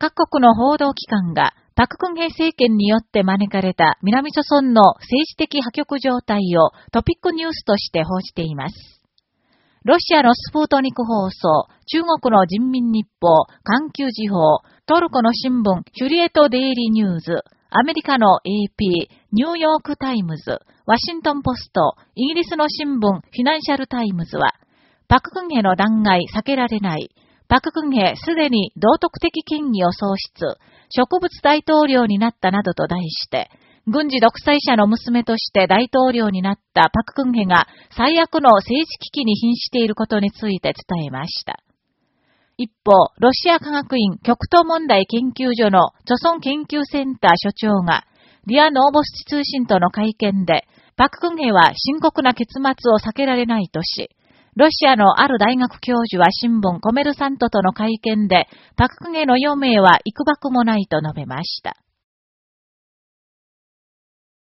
各国の報道機関が、パククンヘ政権によって招かれた南朝鮮の政治的破局状態をトピックニュースとして報じています。ロシアのスプートニク放送、中国の人民日報、環球時報、トルコの新聞、ヒュリエト・デイリーニューズ、アメリカの AP、ニューヨーク・タイムズ、ワシントン・ポスト、イギリスの新聞、フィナンシャル・タイムズは、パククンヘの弾劾避けられない、パククンヘすでに道徳的権威を喪失、植物大統領になったなどと題して、軍事独裁者の娘として大統領になったパククンヘが最悪の政治危機に瀕していることについて伝えました。一方、ロシア科学院極東問題研究所の著村研究センター所長が、リア・ノーボスチ通信との会見で、パククンヘは深刻な結末を避けられないとし、ロシアのある大学教授は新聞コメルサントとの会見で、パククゲの余命は幾ばくもないと述べました。